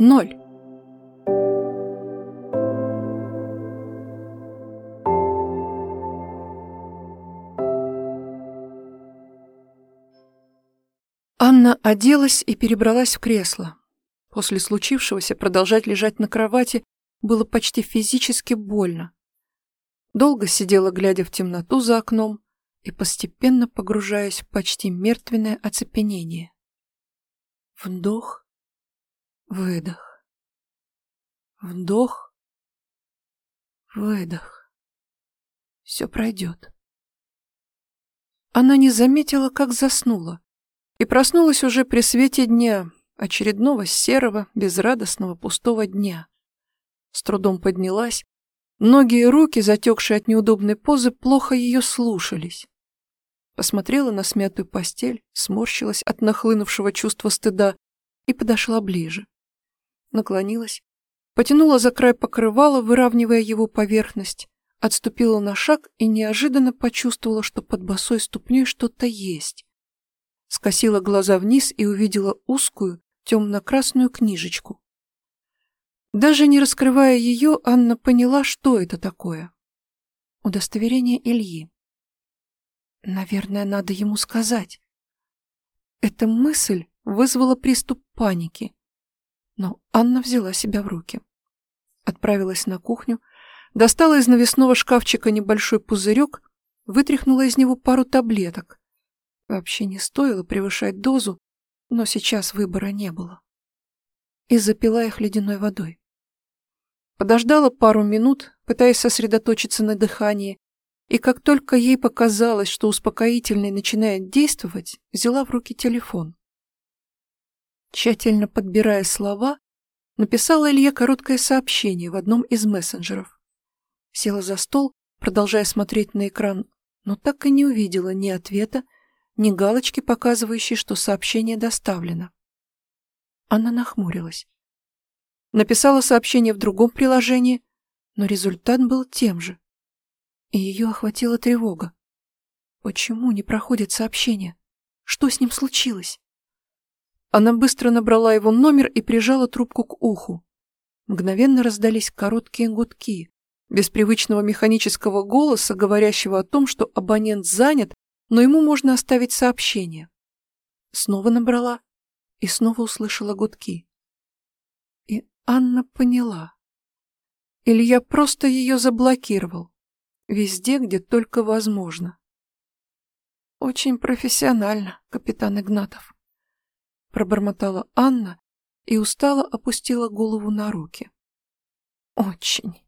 Ноль. Анна оделась и перебралась в кресло. После случившегося продолжать лежать на кровати было почти физически больно. Долго сидела, глядя в темноту за окном и постепенно погружаясь в почти мертвенное оцепенение. Вдох, выдох. Вдох, выдох. Все пройдет. Она не заметила, как заснула, и проснулась уже при свете дня, очередного серого, безрадостного, пустого дня. С трудом поднялась, ноги и руки, затекшие от неудобной позы, плохо ее слушались. Посмотрела на смятую постель, сморщилась от нахлынувшего чувства стыда и подошла ближе. Наклонилась, потянула за край покрывала, выравнивая его поверхность, отступила на шаг и неожиданно почувствовала, что под босой ступней что-то есть. Скосила глаза вниз и увидела узкую, темно-красную книжечку. Даже не раскрывая ее, Анна поняла, что это такое. Удостоверение Ильи. Наверное, надо ему сказать. Эта мысль вызвала приступ паники. Но Анна взяла себя в руки. Отправилась на кухню, достала из навесного шкафчика небольшой пузырек, вытряхнула из него пару таблеток. Вообще не стоило превышать дозу, но сейчас выбора не было. И запила их ледяной водой. Подождала пару минут, пытаясь сосредоточиться на дыхании, и как только ей показалось, что успокоительный начинает действовать, взяла в руки телефон. Тщательно подбирая слова, написала Илье короткое сообщение в одном из мессенджеров. Села за стол, продолжая смотреть на экран, но так и не увидела ни ответа, ни галочки, показывающей, что сообщение доставлено. Она нахмурилась. Написала сообщение в другом приложении, но результат был тем же. И ее охватила тревога. Почему не проходит сообщение? Что с ним случилось? Она быстро набрала его номер и прижала трубку к уху. Мгновенно раздались короткие гудки, без привычного механического голоса, говорящего о том, что абонент занят, но ему можно оставить сообщение. Снова набрала и снова услышала гудки. И Анна поняла. Илья просто ее заблокировал. Везде, где только возможно. Очень профессионально, капитан Игнатов пробормотала Анна и устало опустила голову на руки. Очень.